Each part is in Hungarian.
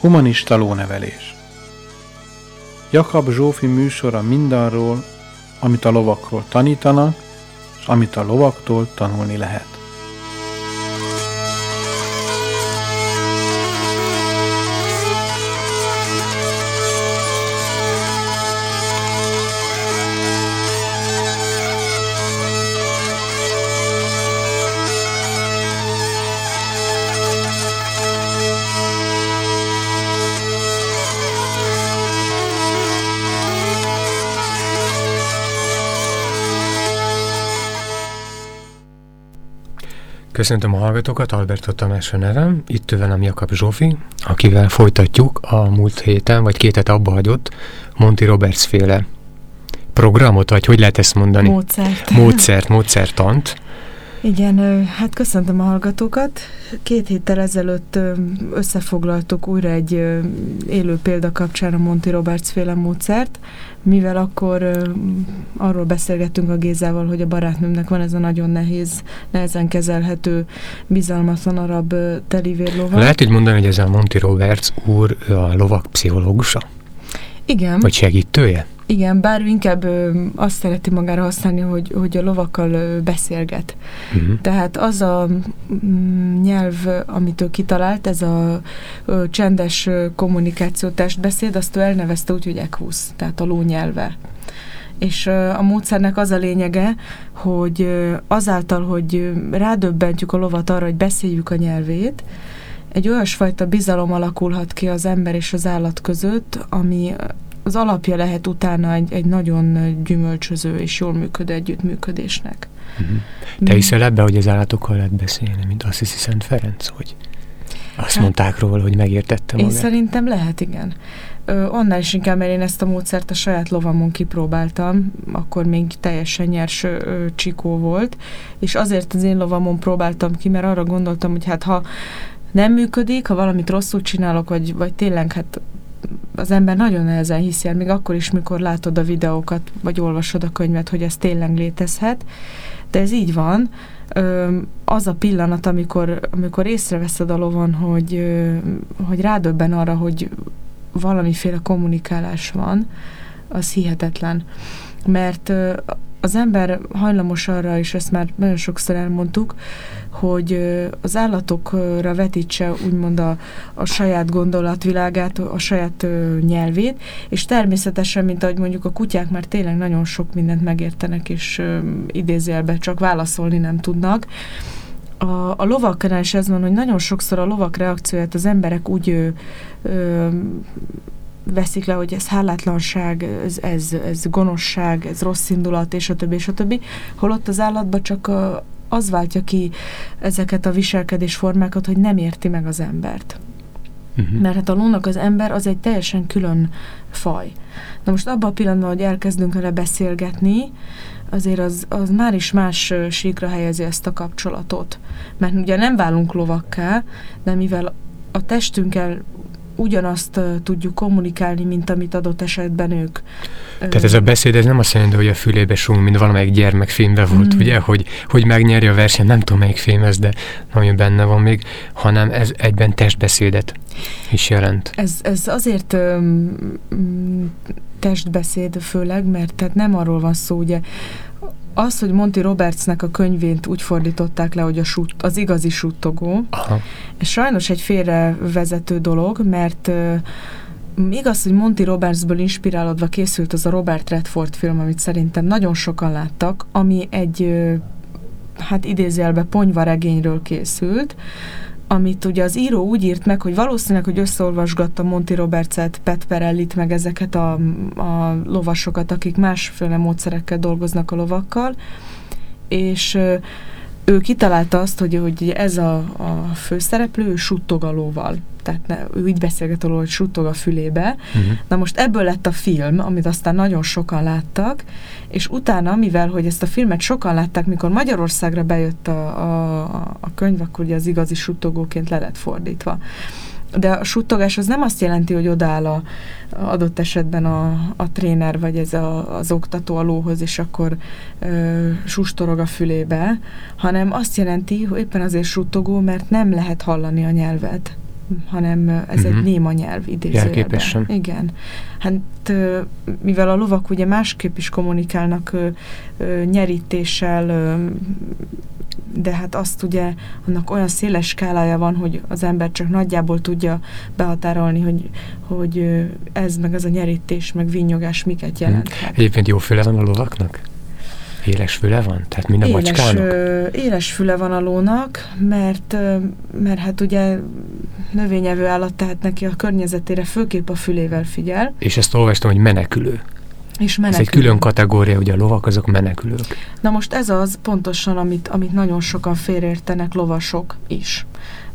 Humanista lónevelés Jakab Zsófi műsora mindarról, amit a lovakról tanítanak, és amit a lovaktól tanulni lehet. Köszöntöm a hallgatókat, Alberto Tamás a nevem, itt velem Jakab Zsófi, akivel folytatjuk a múlt héten, vagy két hete abba hagyott Monty Roberts féle programot, vagy hogy lehet ezt mondani? Módszert. Módszert, módszertant. Igen, hát köszöntöm a hallgatókat. Két héttel ezelőtt összefoglaltuk újra egy élő példa kapcsán a Monty Roberts féle módszert, mivel akkor arról beszélgettünk a Gézával, hogy a barátnőmnek van ez a nagyon nehéz, nehezen kezelhető, bizalmatlan arab telivérlova. Lehet így mondani, hogy ez a Monty Roberts úr a lovak pszichológusa? Igen. Vagy segítője? Igen, bár inkább ö, azt szereti magára használni, hogy, hogy a lovakkal ö, beszélget. Uh-huh. Tehát az a mm, nyelv, amit ő kitalált, ez a ö, csendes kommunikáció testbeszéd, azt ő elnevezte úgy, hogy EQUS, tehát a ló nyelve. És a módszernek az a lényege, hogy azáltal, hogy rádöbbentjük a lovat arra, hogy beszéljük a nyelvét, egy olyasfajta bizalom alakulhat ki az ember és az állat között, ami az alapja lehet utána egy, egy nagyon gyümölcsöző és jól működő együttműködésnek. Uh-huh. Te hiszel ebbe, hogy az állatokkal lehet beszélni, mint azt hiszi Szent Ferenc, hogy azt hát, mondták róla, hogy megértettem Én magát. szerintem lehet, igen. Ö, annál is inkább, mert én ezt a módszert a saját lovamon kipróbáltam, akkor még teljesen nyers ö, csikó volt, és azért az én lovamon próbáltam ki, mert arra gondoltam, hogy hát ha nem működik, ha valamit rosszul csinálok, vagy, vagy tényleg hát az ember nagyon nehezen hiszi el, még akkor is, mikor látod a videókat, vagy olvasod a könyvet, hogy ez tényleg létezhet, de ez így van. Az a pillanat, amikor, amikor észreveszed a lovon, hogy, hogy rádöbben arra, hogy valamiféle kommunikálás van, az hihetetlen. Mert az ember hajlamos arra, és ezt már nagyon sokszor elmondtuk, hogy az állatokra vetítse úgymond a, a saját gondolatvilágát, a saját nyelvét, és természetesen, mint ahogy mondjuk a kutyák már tényleg nagyon sok mindent megértenek, és idézélbe csak válaszolni nem tudnak, a, a lovaknál is ez van, hogy nagyon sokszor a lovak reakcióját az emberek úgy ö, ö, veszik le, hogy ez hálátlanság, ez, ez, ez gonoszság, ez rossz indulat, és a többi, és a többi, holott az állatban csak a, az váltja ki ezeket a viselkedésformákat, hogy nem érti meg az embert. Uh-huh. Mert hát a lónak az ember az egy teljesen külön faj. Na most abban a pillanatban, hogy elkezdünk vele beszélgetni, azért az, az már is más síkra helyezi ezt a kapcsolatot. Mert ugye nem válunk lovakká, de mivel a testünkkel ugyanazt tudjuk kommunikálni, mint amit adott esetben ők. Tehát ez a beszéd, ez nem azt jelenti, hogy a fülébe súng, mint valamelyik gyermekfilmben volt, mm. ugye, hogy, hogy megnyerje a versenyt, nem tudom melyik film ez, de nagyon benne van még, hanem ez egyben testbeszédet is jelent. Ez, ez azért um, testbeszéd főleg, mert tehát nem arról van szó, ugye az, hogy Monty Robertsnek a könyvét úgy fordították le, hogy a sut, az igazi suttogó, Aha. és sajnos egy félrevezető dolog, mert igaz, hogy Monty Robertsből inspirálódva készült az a Robert Redford film, amit szerintem nagyon sokan láttak, ami egy hát idézőjelbe ponyvaregényről készült, amit ugye az író úgy írt meg, hogy valószínűleg, hogy összeolvasgatta Monty Robertset, Pat Perellit, meg ezeket a, a lovasokat, akik másféle módszerekkel dolgoznak a lovakkal, és ő kitalálta azt, hogy, hogy ez a, a főszereplő, ő suttog a lóval. Tehát ne, ő így beszélget arról, hogy suttog a fülébe. Uh-huh. Na most ebből lett a film, amit aztán nagyon sokan láttak, és utána, mivel hogy ezt a filmet sokan látták, mikor Magyarországra bejött a, a, a könyv, akkor ugye az igazi suttogóként le lett fordítva. De a suttogás az nem azt jelenti, hogy odáll a, adott esetben a, a tréner, vagy ez a, az oktató a lóhoz, és akkor ö, sustorog a fülébe, hanem azt jelenti, hogy éppen azért suttogó, mert nem lehet hallani a nyelvet. hanem ez uh-huh. egy mhm. néma nyelv idézőjelben. Igen. Hát mivel a lovak ugye másképp is kommunikálnak nyerítéssel, de hát azt ugye, annak olyan széles skálája van, hogy az ember csak nagyjából tudja behatárolni, hogy, hogy ez, meg ez a nyerítés, meg vinyogás miket mhm. jelent. Hmm. Egyébként jó füle van a lovaknak? Éles füle van? Tehát mind a éles, macskának? Ö, éles füle van a lónak, mert, mert hát ugye növényevő állat, tehát neki a környezetére főképp a fülével figyel. És ezt olvastam, hogy menekülő. És menekülő. Ez egy külön kategória, ugye a lovak azok menekülők. Na most ez az pontosan, amit, amit nagyon sokan félreértenek lovasok is.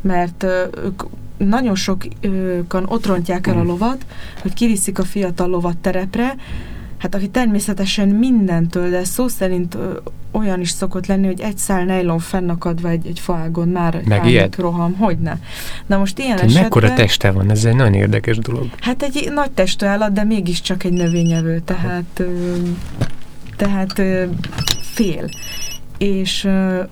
Mert ők nagyon sokan ott rontják el a mm. lovat, hogy kiviszik a fiatal lovat terepre, Hát aki természetesen mindentől, de szó szerint ö, olyan is szokott lenni, hogy egy szál nejlon fennakadva egy, egy faágon már egy roham, hogyne. Na most ilyen Te esetben... Mekkora teste van? Ez egy nagyon érdekes dolog. Hát egy nagy testű állat, de mégiscsak egy növényevő, tehát, ö, tehát ö, fél és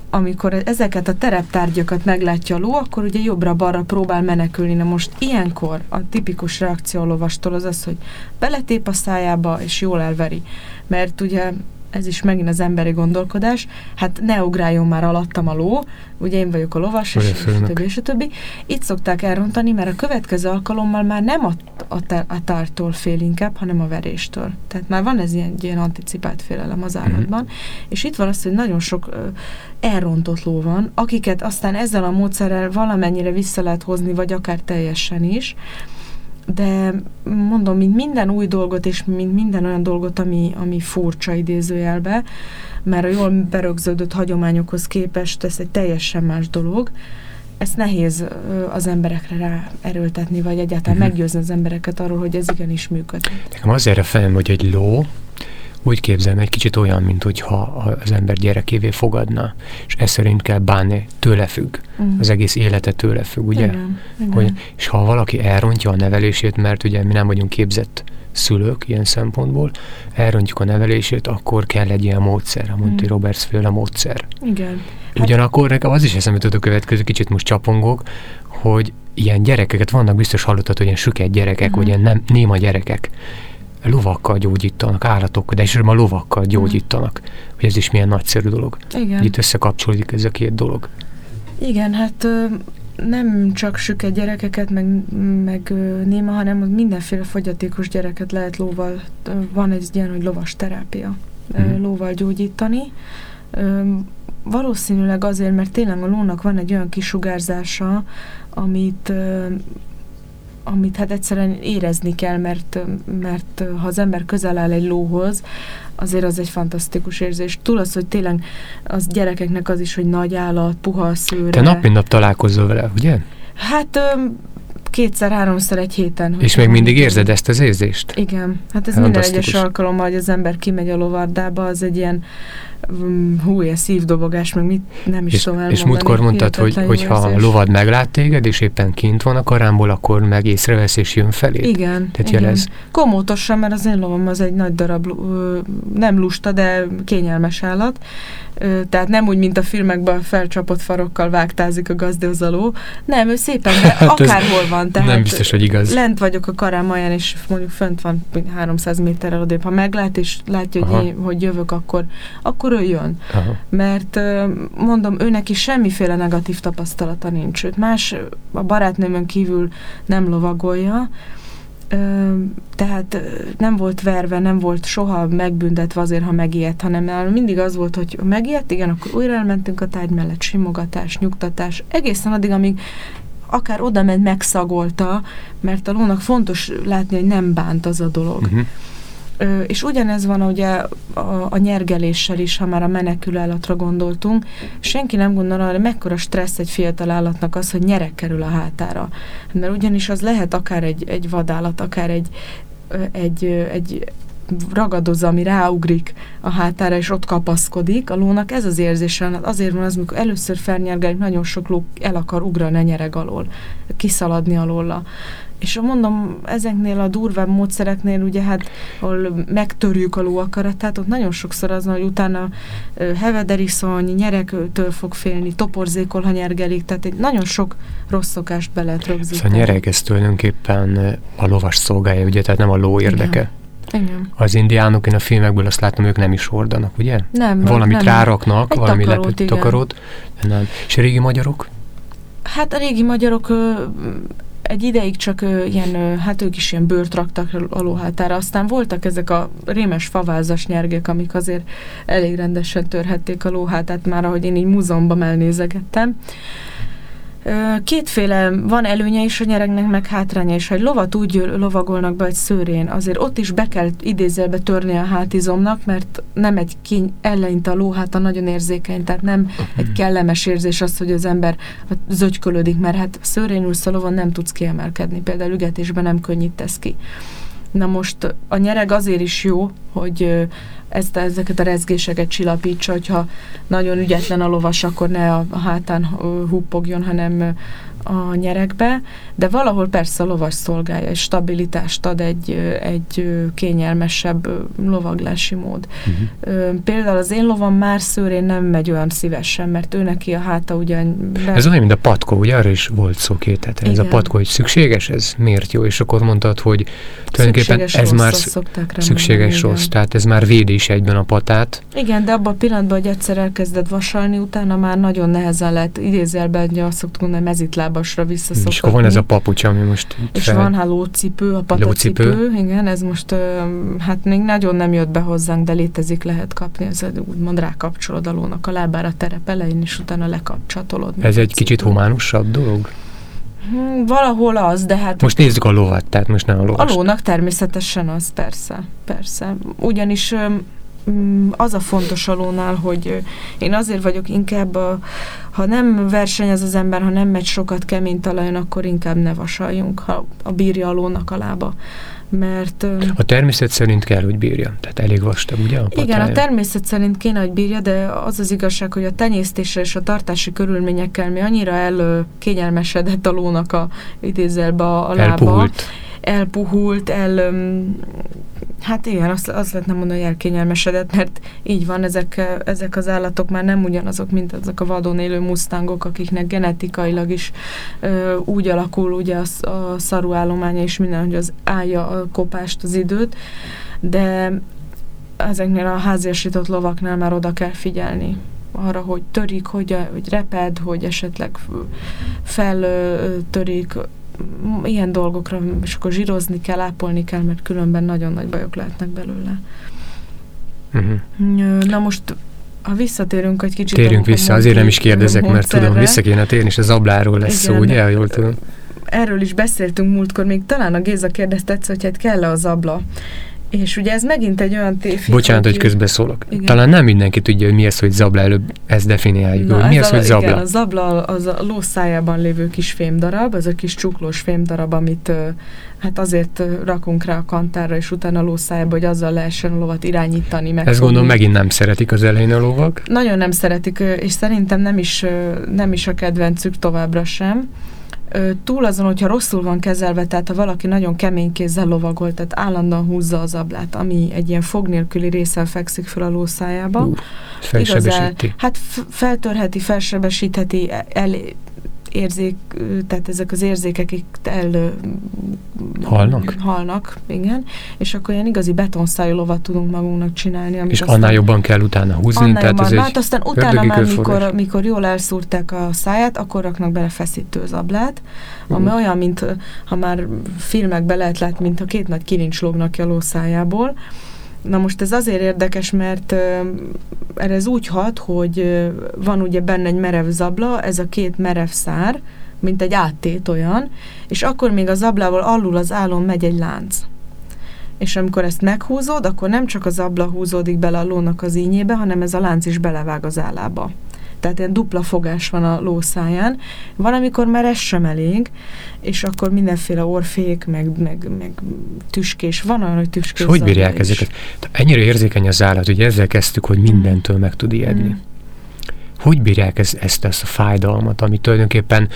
amikor ezeket a tereptárgyakat meglátja a ló, akkor ugye jobbra-balra próbál menekülni. Na most ilyenkor a tipikus reakció a lovastól az az, hogy beletép a szájába, és jól elveri. Mert ugye ez is megint az emberi gondolkodás, hát ne ugráljon már alattam a ló, ugye én vagyok a lovas, és, és a többi, és a többi. Itt szokták elrontani, mert a következő alkalommal már nem a, a, a tártól fél inkább, hanem a veréstől. Tehát már van ez ilyen, ilyen anticipált félelem az mhm. állatban, mm-hmm. és itt van az, hogy nagyon sok ö, elrontott ló van, akiket aztán ezzel a módszerrel valamennyire vissza lehet hozni, vagy akár teljesen is, de mondom, mint minden új dolgot, és mint minden olyan dolgot, ami, ami furcsa idézőjelbe, mert a jól berögződött hagyományokhoz képest ez egy teljesen más dolog, ezt nehéz az emberekre rá erőltetni, vagy egyáltalán uh-huh. meggyőzni az embereket arról, hogy ez igenis működik. Nekem azért a fejem, hogy egy ló, úgy képzelem, egy kicsit olyan, mint hogyha az ember gyerekévé fogadna, és ez szerint kell bánni, tőle függ. Uh-huh. Az egész élete tőle függ, ugye? Igen, hogy, igen. És ha valaki elrontja a nevelését, mert ugye mi nem vagyunk képzett szülők ilyen szempontból, elrontjuk a nevelését, akkor kell egy ilyen módszer, a Monty mm. Roberts féle módszer. Igen. Ugyanakkor nekem az is eszembe tud a következő, kicsit most csapongok, hogy ilyen gyerekeket vannak, biztos hallottad, hogy ilyen süket gyerekek, mm. vagy ilyen nem, néma gyerekek, lovakkal gyógyítanak, állatokkal, de a lovakkal gyógyítanak, mm. hogy ez is milyen nagyszerű dolog. Igen. Itt összekapcsolódik ez a két dolog. Igen, hát nem csak süket gyerekeket, meg, meg néma, hanem mindenféle fogyatékos gyereket lehet lóval, van egy ilyen, hogy lovas terápia, mm. lóval gyógyítani. Valószínűleg azért, mert tényleg a lónak van egy olyan kisugárzása, amit amit hát egyszerűen érezni kell, mert, mert ha az ember közel áll egy lóhoz, azért az egy fantasztikus érzés. Túl az, hogy tényleg az gyerekeknek az is, hogy nagy állat, puha a szőre. Te nap mint nap találkozol vele, ugye? Hát kétszer-háromszor egy héten. És még mindig érzed ezt az érzést? Igen. Hát ez minden egyes alkalommal, hogy az ember kimegy a lovardába, az egy ilyen hú, ilyen szívdobogás, meg mit nem is és, tudom elmondani. És múltkor mondtad, hogy, hogy ha a lovad meglát téged, és éppen kint van a karámból, akkor meg észrevesz, és jön felé. Igen. Tehát igen. jelez. Komótosan, mert az én lovam az egy nagy darab, nem lusta, de kényelmes állat. Tehát nem úgy, mint a filmekben felcsapott farokkal vágtázik a gazdőzaló. Nem, ő szépen, de hát akárhol van. Tehát nem biztos, hogy igaz. Lent vagyok a karám alján, és mondjuk fönt van 300 méterrel odébb. Ha meglát, és látja, hogy, én, hogy jövök, akkor, akkor ő jön. Aha. Mert mondom, őnek is semmiféle negatív tapasztalata nincs. Őt más a barátnőmön kívül nem lovagolja, tehát nem volt verve, nem volt soha megbüntetve azért, ha megijedt, hanem mindig az volt, hogy megijedt, igen, akkor újra elmentünk a tárgy mellett, simogatás, nyugtatás, egészen addig, amíg akár oda ment, megszagolta, mert a lónak fontos látni, hogy nem bánt az a dolog. Uh-huh. És ugyanez van ugye a, a nyergeléssel is, ha már a menekülő állatra gondoltunk. Senki nem gondol arra, mekkora stressz egy fiatal állatnak az, hogy nyerek kerül a hátára. Mert ugyanis az lehet akár egy, egy vadállat, akár egy, egy, egy ragadozza, ami ráugrik a hátára, és ott kapaszkodik. A lónak ez az érzése, azért van az, amikor először felnyergelik, nagyon sok ló el akar ugrani a nyereg alól, kiszaladni alóla és mondom, ezeknél a durvább módszereknél, ugye hát, ahol megtörjük a lóakaratát, ott nagyon sokszor az, hogy utána hevederiszony, nyeregtől fog félni, toporzékol, ha nyergelik, tehát egy nagyon sok rossz szokást be lehet rögzíteni. Szóval a nyereg ez tulajdonképpen a lovas szolgálja, ugye, tehát nem a ló érdeke. Igen. Igen. Az indiánok, én a filmekből azt látom, ők nem is hordanak, ugye? Nem. Valamit nem. ráraknak, Egy valami takarót, lepet, igen. takarót. Nem. És a régi magyarok? Hát a régi magyarok ö, egy ideig csak ö, ilyen, ö, hát ők is ilyen bőrt raktak a lóhátára, aztán voltak ezek a rémes favázas nyergek, amik azért elég rendesen törhették a lóhátát már, ahogy én így múzeumban elnézegettem. Kétféle van előnye is a nyeregnek, meg hátránya is. Ha egy lovat úgy lovagolnak be egy szőrén, azért ott is be kell idézélbe törni a hátizomnak, mert nem egy kín, eleinte a lóháta nagyon érzékeny, tehát nem egy kellemes érzés az, hogy az ember zögykölődik, mert hát szőrén ülsz a lovon nem tudsz kiemelkedni, például ügetésben nem könnyítesz ki. Na most a nyereg azért is jó, hogy ezt, ezeket a rezgéseket csillapítsa, hogyha nagyon ügyetlen a lovas, akkor ne a, a hátán huppogjon, hanem a nyerekbe, de valahol persze a lovas szolgálja, és stabilitást ad egy, egy kényelmesebb lovaglási mód. Uh-huh. Például az én lovam már szőrén nem megy olyan szívesen, mert ő neki a háta ugyan... Be... Ez olyan, mint a patkó, ugye arra is volt szó két hete. Ez a patkó, hogy szükséges ez? Miért jó? És akkor mondtad, hogy tulajdonképpen Szükséges ez már szükséges mondani, rossz, igen. tehát ez már védi is egyben a patát. Igen, de abban a pillanatban, hogy egyszer elkezded vasalni, utána már nagyon nehezen lehet idézelben, ugye azt szoktuk mondani, mezitlábasra visszaszokatni. És akkor van ez a papucs, ami most És fel... van hát lócipő, a patacipő, Lócipő. igen, ez most hát még nagyon nem jött be hozzánk, de létezik, lehet kapni, ez úgymond rákapcsolod a lónak a lábára terep elején, és utána lekapcsatolod. Ez egy kicsit cipő. humánusabb dolog? Hm, Valahol az, de hát Most nézzük a lovat, tehát most nem a a lovas. lónak természetesen az, persze, persze. Ugyanis mm, az a fontos a lónál, hogy én azért vagyok inkább, a, ha nem versenyez az ember, ha nem megy sokat kemény talajon, akkor inkább ne vasaljunk, ha a bírja a lónak a lába. Mert A természet szerint kell, hogy bírja. Tehát elég vastag, ugye? A igen, a természet szerint kéne, hogy bírja, de az az igazság, hogy a tenyésztésre és a tartási körülményekkel mi annyira elkényelmesedett a lónak a idézelbe a, a lába Elpuhult. Elpuhult, el, öm, hát igen, azt, azt lehetne mondani, hogy elkényelmesedett, mert így van, ezek, ezek az állatok már nem ugyanazok, mint azok a vadon élő mustangok, akiknek genetikailag is ö, úgy alakul ugye a, a szaru állománya és minden, hogy az állja a kopást, az időt, de ezeknél a háziasított lovaknál már oda kell figyelni arra, hogy törik, hogy, hogy reped, hogy esetleg feltörik, ilyen dolgokra, és akkor zsírozni kell, ápolni kell, mert különben nagyon nagy bajok lehetnek belőle. Uh-huh. Na most, ha visszatérünk egy kicsit... Térjünk vissza, azért nem is kérdezek, mert tudom, vissza kéne térni, és az abláról lesz Igen. szó, ugye? Jól tudom. Erről is beszéltünk múltkor, még talán a Géza kérdezte hogy hát kell-e az abla. És ugye ez megint egy olyan tévhit, Bocsánat, hogy közbeszólok. Igen. Talán nem mindenki tudja, hogy mi az, hogy zabla, előbb ezt definiáljuk. Na, hogy mi ez az, a, hogy zabla? Igen, a zabla az a ló szájában lévő kis fémdarab, ez a kis csuklós fémdarab, amit hát azért rakunk rá a kantára, és utána a ló szájába, hogy azzal lehessen a lovat irányítani. Ezt megfogni. gondolom megint nem szeretik az elején a lovak. Nagyon nem szeretik, és szerintem nem is, nem is a kedvencük továbbra sem. Túl azon, hogyha rosszul van kezelve, tehát ha valaki nagyon kemény kézzel lovagol, tehát állandóan húzza az ablát, ami egy ilyen fog nélküli részsel fekszik fel a ló szájába. Ú, Felsebesíti. Hát f- feltörheti, felsebesítheti, el, érzék, tehát ezek az érzékek itt el Halnak? halnak, igen, és akkor ilyen igazi betonszájú lovat tudunk magunknak csinálni. amit És aztán- annál jobban kell utána húzni, annál tehát jobban. ez egy hát aztán utána már, mikor, mikor jól elszúrták a száját, akkor raknak bele feszítő ablát, ami Ú. olyan, mint ha már filmekben lehet látni, mint a két nagy kilincs lógnak a ló szájából. Na most ez azért érdekes, mert erre ez úgy hat, hogy van ugye benne egy merev zabla, ez a két merev szár, mint egy áttét olyan, és akkor még az ablával alul az állon megy egy lánc. És amikor ezt meghúzod, akkor nem csak az abla húzódik bele a lónak az ínyébe, hanem ez a lánc is belevág az állába. Tehát ilyen dupla fogás van a ló száján. Van, amikor már ez sem elég, és akkor mindenféle orfék, meg, meg, meg tüskés. Van olyan, hogy És tüskés hogy zabla bírják is. ezeket? Ennyire érzékeny az állat, hogy ezzel kezdtük, hogy mindentől meg tud ijedni. Mm. Hogy bírják ez, ezt, ezt a fájdalmat, ami tulajdonképpen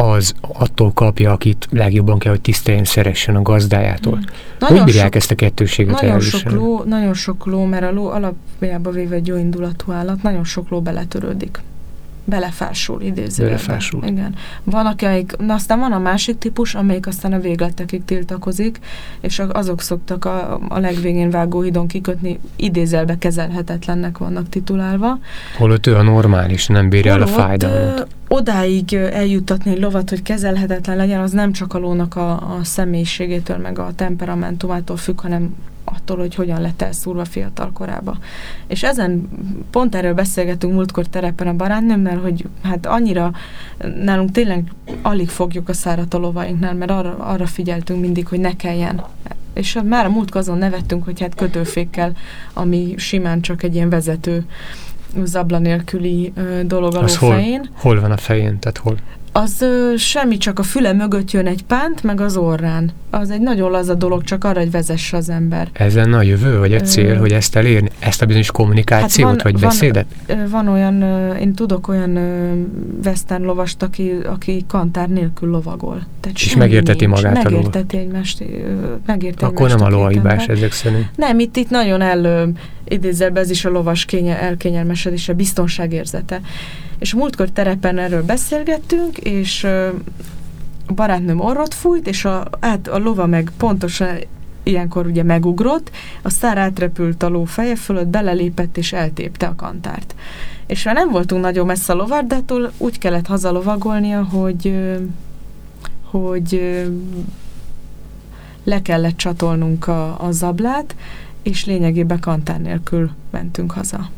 az attól kapja, akit legjobban kell, hogy tiszteljen, szeressen a gazdájától. Hmm. Hogy bírják sok, ezt a kettőséget nagyon sok, ló, nagyon sok ló, mert a ló alapjában véve egy jó indulatú állat, nagyon sok ló beletörődik belefásul idézőjelben. Belefásul. Igen. Van, akik, na aztán van a másik típus, amelyik aztán a végletekig tiltakozik, és azok szoktak a, a legvégén vágóhidon kikötni, idézelbe kezelhetetlennek vannak titulálva. Holott ő a normális, nem bírja el a fájdalmat. Odáig eljutatni egy lovat, hogy kezelhetetlen legyen, az nem csak a lónak a, a személyiségétől, meg a temperamentumától függ, hanem attól, hogy hogyan lett elszúrva fiatal korába. És ezen pont erről beszélgetünk múltkor terepen a barátnőmmel, hogy hát annyira nálunk tényleg alig fogjuk a szárat a lovainknál, mert arra, arra figyeltünk mindig, hogy ne kelljen. És már a múltkor azon nevettünk, hogy hát kötőfékkel, ami simán csak egy ilyen vezető zabla nélküli dolog a lófején. Hol, hol van a fején? Tehát hol? Az ö, semmi, csak a füle mögött jön egy pánt, meg az orrán. Az egy nagyon laza dolog, csak arra, hogy vezesse az ember. Ez lenne a jövő, vagy a cél, ö, hogy ezt elérni? Ezt a bizonyos kommunikációt, hát van, vagy beszédet? Van, van olyan, én tudok olyan western lovast, aki, aki kantár nélkül lovagol. Tehát és megérteti nincs. magát megérteti a Megérteti egymást, megérteti Akkor nem a lovaibás ezek szerint. Nem, itt, itt nagyon el, idézzelbe ez is a lovas kénye, elkényelmesedése, biztonságérzete. És múltkor terepen erről beszélgettünk, és a barátnőm orrot fújt, és a, át, a lova meg pontosan ilyenkor ugye megugrott, a szár átrepült a ló feje fölött, belelépett és eltépte a kantárt. És már nem voltunk nagyon messze a lovárdától, úgy kellett hazalovagolnia, hogy, hogy le kellett csatolnunk a, a zablát, és lényegében kantár nélkül mentünk haza.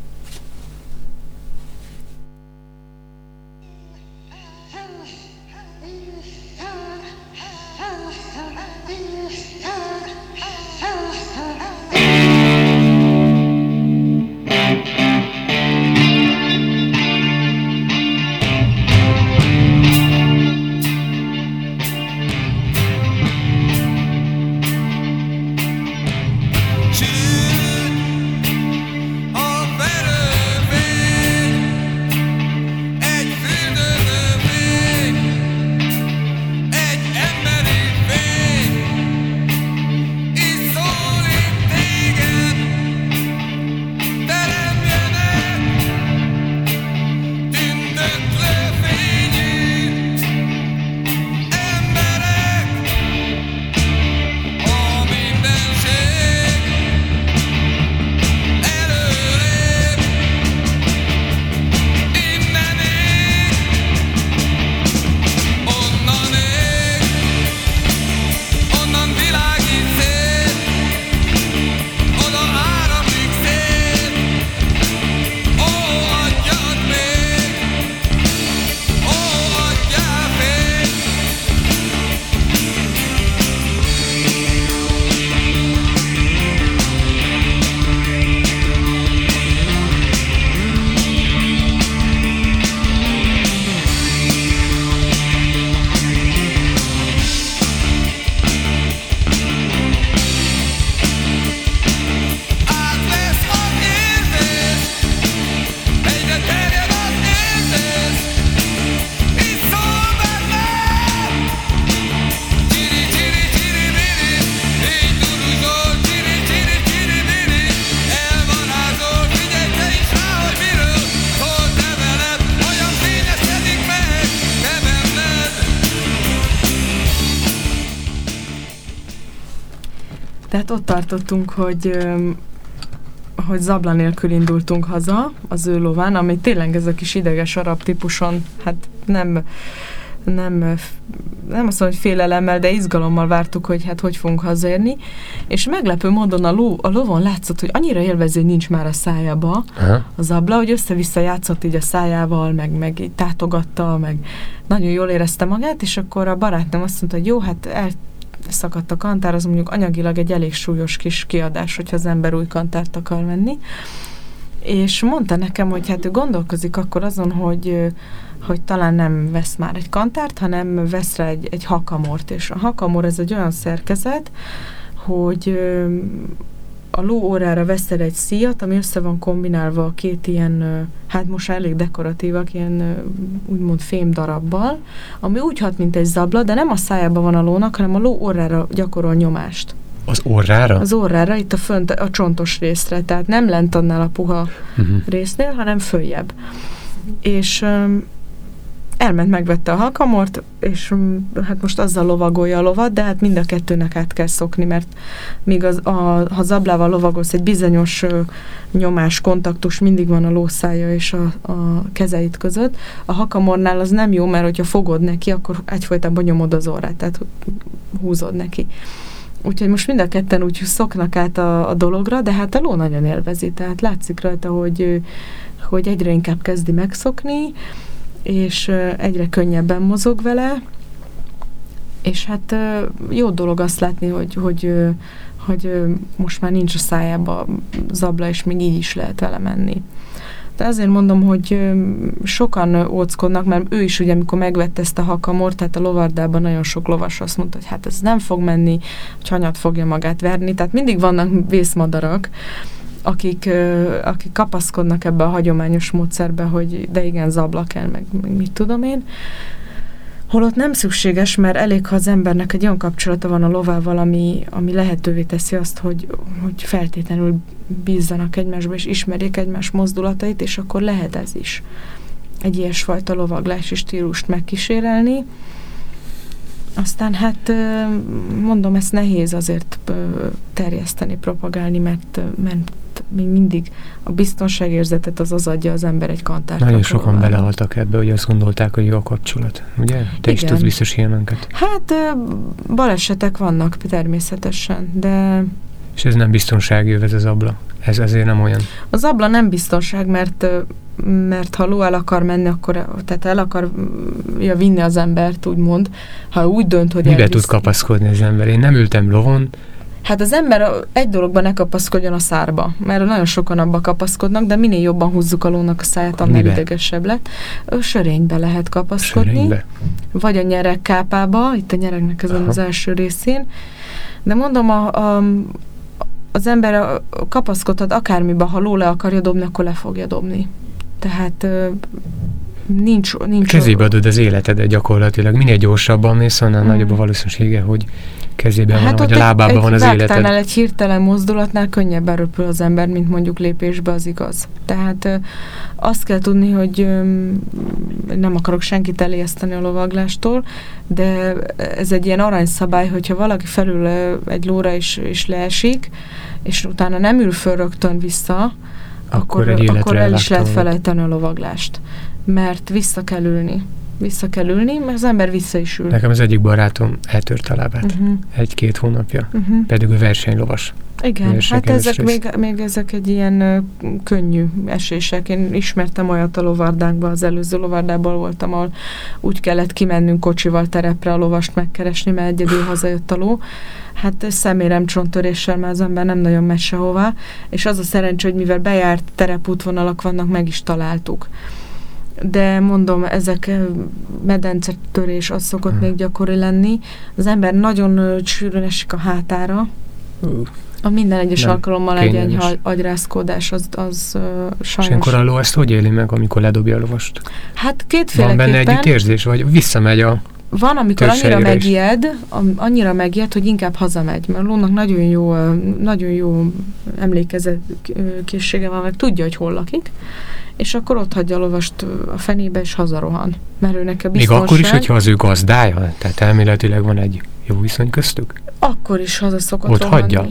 Ott tartottunk, hogy hogy zabla nélkül indultunk haza az ő lován, ami tényleg ez a kis ideges arab típuson, hát nem, nem, nem azt mondom, hogy félelemmel, de izgalommal vártuk, hogy hát hogy fogunk hazérni, és meglepő módon a, ló, a lovon látszott, hogy annyira élvező, hogy nincs már a szájába Aha. a zabla, hogy össze-vissza játszott így a szájával, meg, meg így tátogatta, meg nagyon jól érezte magát, és akkor a barátnőm azt mondta, hogy jó, hát el szakadt a kantár, az mondjuk anyagilag egy elég súlyos kis kiadás, hogyha az ember új kantárt akar venni. És mondta nekem, hogy hát ő gondolkozik akkor azon, hogy, hogy talán nem vesz már egy kantárt, hanem vesz rá egy, egy hakamort. És a hakamor ez egy olyan szerkezet, hogy a ló órára veszel egy szíjat, ami össze van kombinálva a két ilyen, hát most elég dekoratívak, ilyen úgymond fém darabbal, ami úgy hat, mint egy zabla, de nem a szájában van a lónak, hanem a ló órára gyakorol nyomást. Az orrára? Az orrára, itt a fönt, a csontos részre, tehát nem lent annál a puha uh-huh. résznél, hanem följebb. És um, elment, megvette a halkamort, és um, hát most azzal lovagolja a lovat, de hát mind a kettőnek át kell szokni, mert míg az, a, ha zablával lovagolsz, egy bizonyos uh, nyomás, kontaktus mindig van a lószája és a, a kezeit között. A hakamornál az nem jó, mert hogyha fogod neki, akkor egyfolytában nyomod az orrát, tehát húzod neki. Úgyhogy most mind a ketten úgy szoknak át a, a dologra, de hát a ló nagyon élvezi, tehát látszik rajta, hogy, hogy egyre inkább kezdi megszokni, és egyre könnyebben mozog vele, és hát jó dolog azt látni, hogy, hogy, hogy most már nincs a szájába zabla, és még így is lehet vele menni. De azért mondom, hogy sokan óckodnak, mert ő is ugye, amikor megvette ezt a hakamort, tehát a lovardában nagyon sok lovas azt mondta, hogy hát ez nem fog menni, hogy hanyat fogja magát verni, tehát mindig vannak vészmadarak, akik, akik kapaszkodnak ebbe a hagyományos módszerbe, hogy de igen, zabla kell, meg, meg mit tudom én. Holott nem szükséges, mert elég, ha az embernek egy olyan kapcsolata van a lovával, ami, ami lehetővé teszi azt, hogy, hogy feltétlenül bízzanak egymásba, és ismerjék egymás mozdulatait, és akkor lehet ez is. Egy ilyesfajta lovaglási stílust megkísérelni. Aztán hát mondom, ezt nehéz azért terjeszteni, propagálni, mert, mert még mindig a biztonságérzetet az az adja az ember egy kantárra. Nagyon sokan belehaltak ebbe, hogy azt gondolták, hogy jó a kapcsolat. Ugye? Te Igen. is tudsz biztos ilyeneket. Hát balesetek vannak természetesen, de... És ez nem biztonsági ez az abla? Ez azért nem olyan? Az abla nem biztonság, mert mert ha ló el akar menni, akkor tehát el akarja vinni az embert, úgymond, ha úgy dönt, hogy Mibe tud kapaszkodni az ember? Én nem ültem lovon, Hát az ember egy dologban ne kapaszkodjon a szárba, mert nagyon sokan abba kapaszkodnak, de minél jobban húzzuk a lónak a száját, annál idegesebb lett. Sörénybe lehet kapaszkodni, Sörénybe. vagy a nyeregkápába, itt a nyeregnek ezen az első részén. De mondom, a, a, az ember kapaszkodhat akármiben, ha ló le akarja dobni, akkor le fogja dobni. Tehát nincs... nincs Kezébe adod az életedet gyakorlatilag. Minél gyorsabban mész, annál mm. nagyobb a valószínűsége, hogy kezében hát van, vagy a lábában egy, van az életed. egy hirtelen mozdulatnál könnyebben röpül az ember, mint mondjuk lépésbe, az igaz. Tehát azt kell tudni, hogy nem akarok senkit elijeszteni a lovaglástól, de ez egy ilyen aranyszabály, hogyha valaki felül egy lóra is, is leesik, és utána nem ül föl rögtön vissza, akkor, akkor, akkor el is lehet felejteni a lovaglást, mert vissza kell ülni vissza kell ülni, mert az ember vissza is ül. Nekem az egyik barátom eltört a lábát uh-huh. egy-két hónapja, uh-huh. pedig ő versenylovas. Igen, hát ezek még, még ezek egy ilyen uh, könnyű esések. Én ismertem olyat a lovardánkban, az előző lovardában voltam, ahol úgy kellett kimennünk kocsival terepre a lovast megkeresni, mert egyedül hazajött a ló. Hát szemérem csonttöréssel, mert az ember nem nagyon megy sehová, és az a szerencsé, hogy mivel bejárt terepútvonalak vannak, meg is találtuk de mondom, ezek medencetörés, az szokott hmm. még gyakori lenni. Az ember nagyon sűrűn esik a hátára. Uh. A minden egyes nem, alkalommal egy enyhe agyrázkódás, az, az uh, sajnos... És a ló ezt hogy éli meg, amikor ledobja a lovast? Hát kétféleképpen... Van benne egy érzés, vagy visszamegy a van, amikor annyira megijed, annyira megijed, hogy inkább hazamegy, mert lónak nagyon jó, nagyon jó emlékezet készsége van, meg tudja, hogy hol lakik, és akkor ott hagyja a lovast a fenébe, és hazarohan. Mert őnek a biztonság... Még akkor is, hogyha az ő gazdája? Tehát elméletileg van egy jó viszony köztük? Akkor is haza szokott Ott rohanni. hagyja?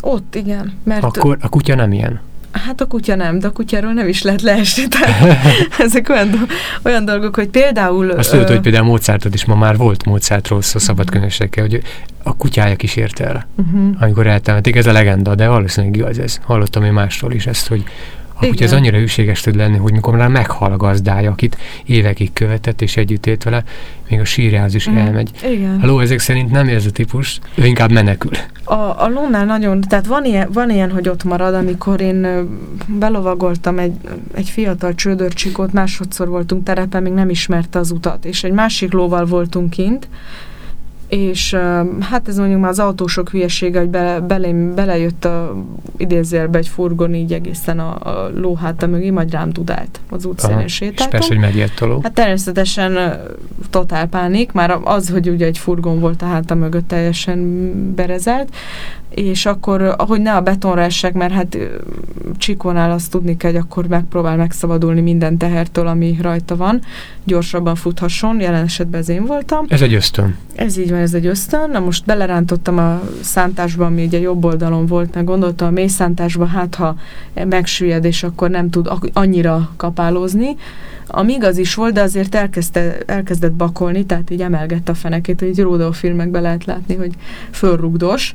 Ott, igen. Mert akkor a kutya nem ilyen? Hát a kutya nem, de a kutyáról nem is lehet leesni. Tehát ezek olyan, do- olyan dolgok, hogy például... Azt tudod, hogy például Mozartod is ma már volt Mozartról szó szabadkönyvesekkel, hogy a kutyája kísérte el, uh-huh. amikor eltemetik. Ez a legenda, de valószínűleg igaz ez. Hallottam én mástól is ezt, hogy a kutya az annyira hűséges tud lenni, hogy mikor már meghal a gazdája, akit évekig követett és együtt élt vele, még a sírjához is mm. elmegy. Igen. A ló ezek szerint nem ez a típus, ő inkább menekül. A, a lónál nagyon, tehát van ilyen, van ilyen, hogy ott marad, amikor én belovagoltam egy, egy fiatal csődörcsikót, másodszor voltunk terepen, még nem ismerte az utat, és egy másik lóval voltunk kint, és hát ez mondjuk már az autósok hülyesége, hogy bele, belém, belejött a idézélbe egy furgon így egészen a, a lóháta mögé, majd rám dudált az útszélén sétáltam. És persze, hogy megijedt a ló. Hát természetesen totál pánik, már az, hogy ugye egy furgon volt a háta mögött teljesen berezelt, és akkor, ahogy ne a betonra essek, mert hát csikonál azt tudni kell, hogy akkor megpróbál megszabadulni minden tehertől, ami rajta van, gyorsabban futhasson, jelen esetben ez én voltam. Ez egy ösztön. Ez így van, ez egy ösztön. Na most belerántottam a szántásba, ami ugye jobb oldalon volt, meg gondoltam a mély szántásba, hát ha megsüllyed, és akkor nem tud annyira kapálózni. Ami igaz is volt, de azért elkezdte, elkezdett bakolni, tehát így emelgette a fenekét, hogy Ródeó filmekben lehet látni, hogy fölrugdos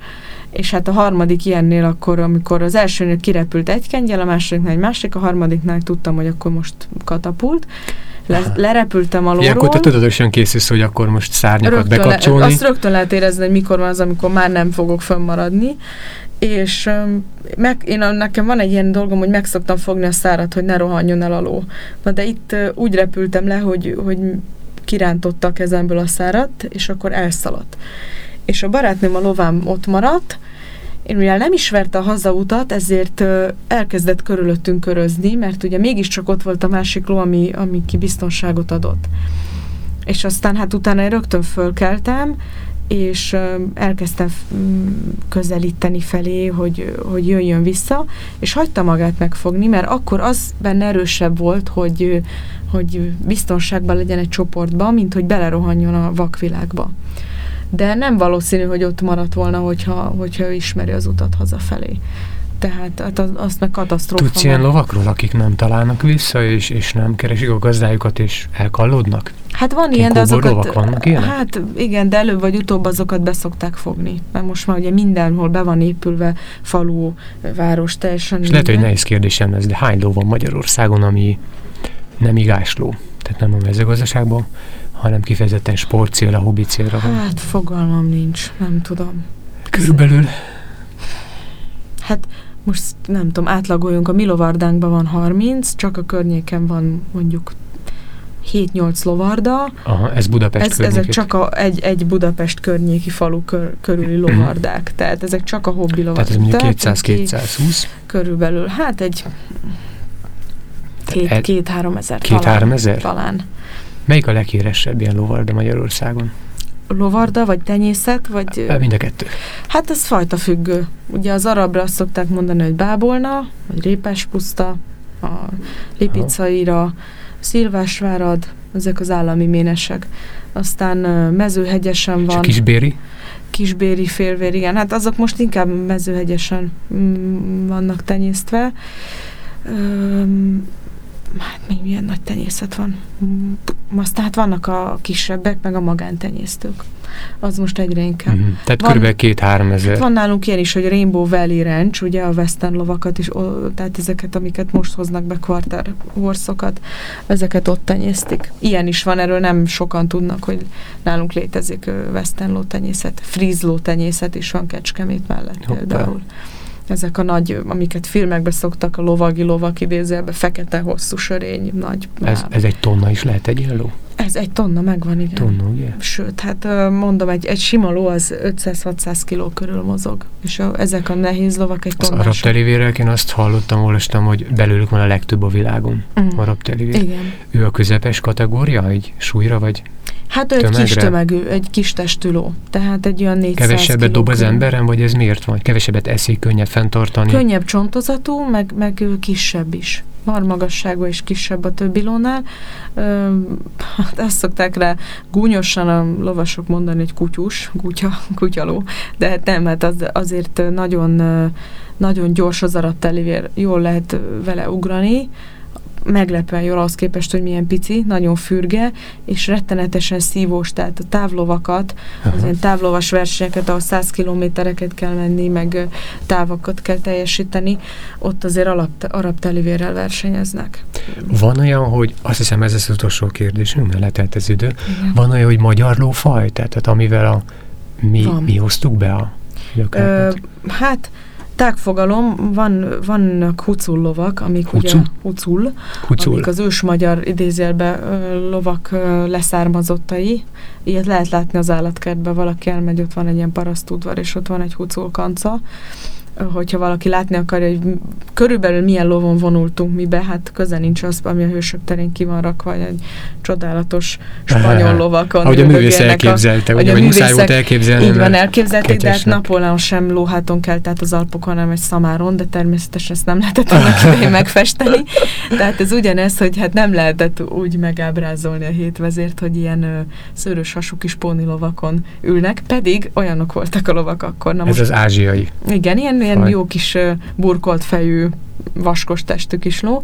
és hát a harmadik ilyennél akkor, amikor az elsőnél kirepült egy kengyel, a másodiknál egy másik, a harmadiknál tudtam, hogy akkor most katapult. Le, lerepültem alulról. Ilyenkor te tudatosan készülsz, hogy akkor most szárnyakat rögtön bekapcsolni. Le, azt rögtön lehet érezni, hogy mikor van az, amikor már nem fogok fönnmaradni. És meg, én, nekem van egy ilyen dolgom, hogy megszoktam fogni a szárat, hogy ne rohanjon el a ló. Na de itt úgy repültem le, hogy, hogy kirántotta a kezemből a szárat, és akkor elszaladt és a barátnőm a lovám ott maradt, én mivel nem ismerte a hazautat, ezért elkezdett körülöttünk körözni, mert ugye mégiscsak ott volt a másik ló, ami, ami ki biztonságot adott. És aztán hát utána én rögtön fölkeltem, és elkezdtem közelíteni felé, hogy, hogy jöjjön vissza, és hagyta magát megfogni, mert akkor az benne erősebb volt, hogy, hogy biztonságban legyen egy csoportban, mint hogy belerohanjon a vakvilágba de nem valószínű, hogy ott maradt volna, hogyha, hogyha ő ismeri az utat hazafelé. Tehát hát az, azt meg katasztrófa. Tudsz ilyen lovakról, akik nem találnak vissza, és, és nem keresik a gazdájukat, és elkallódnak? Hát van ilyen, de azokat... lovak vannak ilyenek? Hát igen, de előbb vagy utóbb azokat beszokták fogni. Mert most már ugye mindenhol be van épülve falu, város, teljesen És lehet, hogy nehéz kérdésem ez, de hány ló van Magyarországon, ami nem igásló? Tehát nem a mezőgazdaságban, hanem kifejezetten sportcélra, hobbi célra? Hát fogalmam nincs, nem tudom. Körülbelül? Hát most nem tudom, átlagoljunk, a mi lovardánkban van 30, csak a környéken van mondjuk 7-8 lovarda. Aha, ez Budapest ez, Ezek csak a, egy, egy Budapest környéki falu kör, körüli lovardák, tehát ezek csak a hobbi lovardák. Tehát ez mondjuk 200-220? Körülbelül, hát egy két-három ezer Két-három ezer? Talán. Melyik a leghíresebb ilyen lovarda Magyarországon? Lovarda, vagy tenyészet, vagy... Mind a kettő. Hát ez fajta függő. Ugye az arabra azt szokták mondani, hogy bábolna, vagy répes puszta, a lipicaira, szilvásvárad, ezek az állami ménesek. Aztán mezőhegyesen van. És kisbéri? Kisbéri félvér, igen. Hát azok most inkább mezőhegyesen mm, vannak tenyésztve hát még milyen nagy tenyészet van. Aztán hát vannak a kisebbek, meg a magántenyésztők. Az most egyre inkább. Mm-hmm. Tehát van, kb. két-három ezer. Van nálunk ilyen is, hogy Rainbow Valley Ranch, ugye a western lovakat is, tehát ezeket, amiket most hoznak be quarter horszokat, ezeket ott tenyésztik. Ilyen is van, erről nem sokan tudnak, hogy nálunk létezik western lótenyészet, fríz lótenyészet is van Kecskemét mellett Hoppá. például ezek a nagy, amiket filmekbe szoktak, a lovagi lovak idézelbe, fekete, hosszú sörény, nagy ez, ez egy tonna is lehet egy ló? Ez egy tonna megvan, igen. Tonna, ugye? Sőt, hát mondom, egy, egy sima ló az 500-600 kiló körül mozog, és a, ezek a nehéz lovak egy tonnások. Az arab telivérek, én azt hallottam, olvastam, hogy belőlük van a legtöbb a világon, mm. arab telivér. Igen. Ő a közepes kategória, egy súlyra, vagy Hát ő egy kis tömegű, egy kis testű ló, tehát egy olyan 400 Kevesebbet dob az emberen, vagy ez miért van? Kevesebbet eszik, könnyebb fenntartani? Könnyebb csontozatú, meg, meg kisebb is. Marmagassága is kisebb a többi lónál. Hát azt szokták rá gúnyosan a lovasok mondani, hogy kutyus, kutya, kutyaló, de hát nem, hát az, azért nagyon, nagyon gyors az arab telivér, jól lehet vele ugrani, meglepően jól ahhoz képest, hogy milyen pici, nagyon fürge, és rettenetesen szívós, tehát a távlovakat, Aha. az ilyen távlovas versenyeket, ahol 100 kilométereket kell menni, meg távokat kell teljesíteni, ott azért alap, arab telivérrel versenyeznek. Van olyan, hogy azt hiszem ez az utolsó kérdésünk, mert letelt ez idő, Igen. van olyan, hogy magyar lófaj, tehát amivel a, mi, mi hoztuk be a Ö, Hát tágfogalom, van, vannak hucul lovak, amik Hucu? ugye hucul, Hucul. amik az ős magyar idézélbe lovak leszármazottai. Ilyet lehet látni az állatkertben, valaki elmegy, ott van egy ilyen parasztudvar, és ott van egy hucul kanca. Ö, Hogyha valaki látni akarja, hogy körülbelül milyen lovon vonultunk mi be, hát köze nincs az, ami a hősök terén ki van rakva, vagy egy csodálatos spanyol lovakon. Ahogy a művész elképzelte, hogy ugye, a hogy muszáj volt elképzelni. így van, elképzelték, de hát. Napóleon sem lóháton kelt át az Alpokon, hanem egy szamáron, de természetesen ezt nem lehetett annak idején megfesteni. Tehát ez ugyanez, hogy hát nem lehetett úgy megábrázolni a hétvezért, hogy ilyen ö, szőrös hasú kis pónilovakon ülnek, pedig olyanok voltak a lovak akkor. Na Ez most, az ázsiai. igen, ilyen, ilyen faj. jó kis burkolt fejű, vaskos testű kis ló.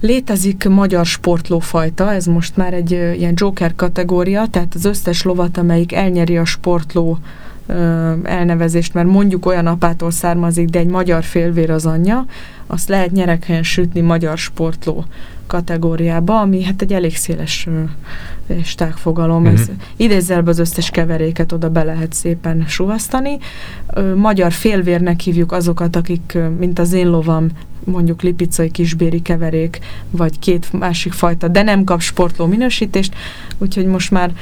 Létezik magyar sportlófajta, ez most már egy ilyen joker kategória, tehát az összes lovat, amelyik elnyeri a sportló elnevezést, mert mondjuk olyan apától származik, de egy magyar félvér az anyja, azt lehet nyerekhelyen sütni magyar sportló kategóriába, ami hát egy elég széles ö, és tágfogalom. Mhm. Ez idézzel be az összes keveréket oda be lehet szépen suvasztani. Magyar félvérnek hívjuk azokat, akik, mint az én lovam, mondjuk lipicai kisbéri keverék, vagy két másik fajta, de nem kap sportló minősítést, úgyhogy most már,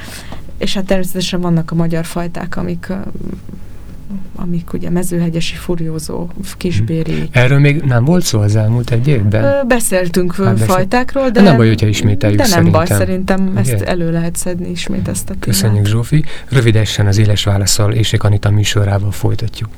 és hát természetesen vannak a magyar fajták, amik amik ugye mezőhegyesi furiózó, kisbéri. Erről még nem volt szó az elmúlt egy évben? Beszéltünk Hát hát fajtákról, de, De nem baj, hogyha ismételjük de nem szerintem. baj, szerintem ezt Igen. elő lehet szedni ismét ezt a témát. Köszönjük Zsófi. Rövidesen az éles válaszsal és Anita műsorával folytatjuk.